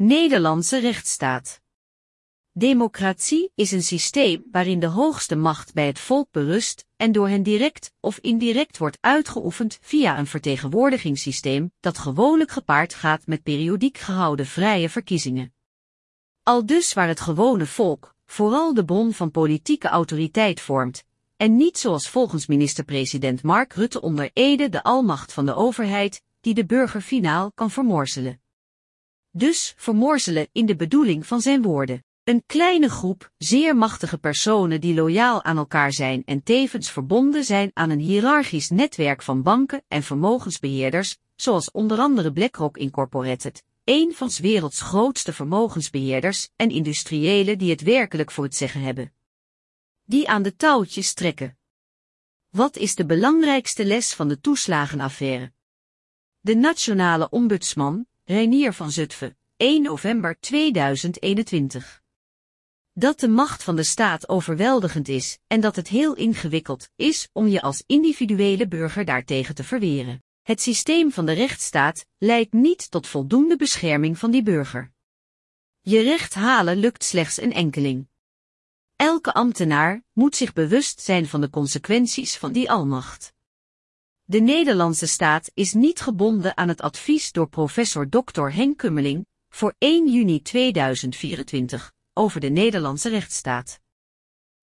Nederlandse rechtsstaat. Democratie is een systeem waarin de hoogste macht bij het volk berust en door hen direct of indirect wordt uitgeoefend via een vertegenwoordigingssysteem dat gewoonlijk gepaard gaat met periodiek gehouden vrije verkiezingen. Al dus waar het gewone volk vooral de bron van politieke autoriteit vormt, en niet zoals volgens minister-president Mark Rutte onder Ede de almacht van de overheid, die de burger finaal kan vermorzelen. Dus vermorzelen in de bedoeling van zijn woorden. Een kleine groep, zeer machtige personen die loyaal aan elkaar zijn en tevens verbonden zijn aan een hiërarchisch netwerk van banken en vermogensbeheerders, zoals onder andere BlackRock Incorporated, een van 's werelds grootste vermogensbeheerders en industriëlen die het werkelijk voor het zeggen hebben. Die aan de touwtjes trekken. Wat is de belangrijkste les van de toeslagenaffaire? De nationale ombudsman, Reinier van Zutphen, 1 november 2021. Dat de macht van de staat overweldigend is en dat het heel ingewikkeld is om je als individuele burger daartegen te verweren. Het systeem van de rechtsstaat leidt niet tot voldoende bescherming van die burger. Je recht halen lukt slechts een enkeling. Elke ambtenaar moet zich bewust zijn van de consequenties van die almacht. De Nederlandse staat is niet gebonden aan het advies door professor Dr. Henk Kummeling voor 1 juni 2024 over de Nederlandse rechtsstaat.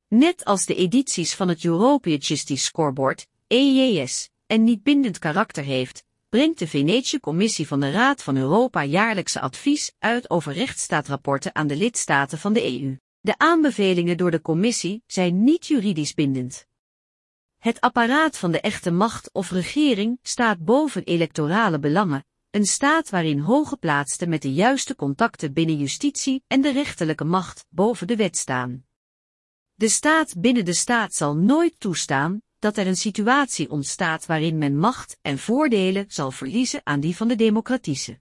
Net als de edities van het European Justice Scoreboard, EJS, en niet bindend karakter heeft, brengt de Venetië Commissie van de Raad van Europa jaarlijkse advies uit over rechtsstaatrapporten aan de lidstaten van de EU. De aanbevelingen door de commissie zijn niet juridisch bindend. Het apparaat van de echte macht of regering staat boven electorale belangen, een staat waarin hooggeplaatsten met de juiste contacten binnen justitie en de rechterlijke macht boven de wet staan. De staat binnen de staat zal nooit toestaan dat er een situatie ontstaat waarin men macht en voordelen zal verliezen aan die van de democratische.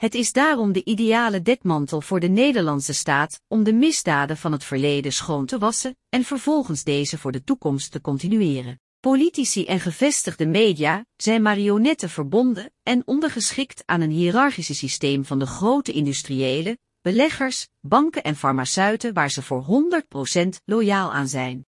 Het is daarom de ideale dekmantel voor de Nederlandse staat om de misdaden van het verleden schoon te wassen en vervolgens deze voor de toekomst te continueren. Politici en gevestigde media zijn marionetten verbonden en ondergeschikt aan een hiërarchische systeem van de grote industriëlen, beleggers, banken en farmaceuten waar ze voor 100% loyaal aan zijn.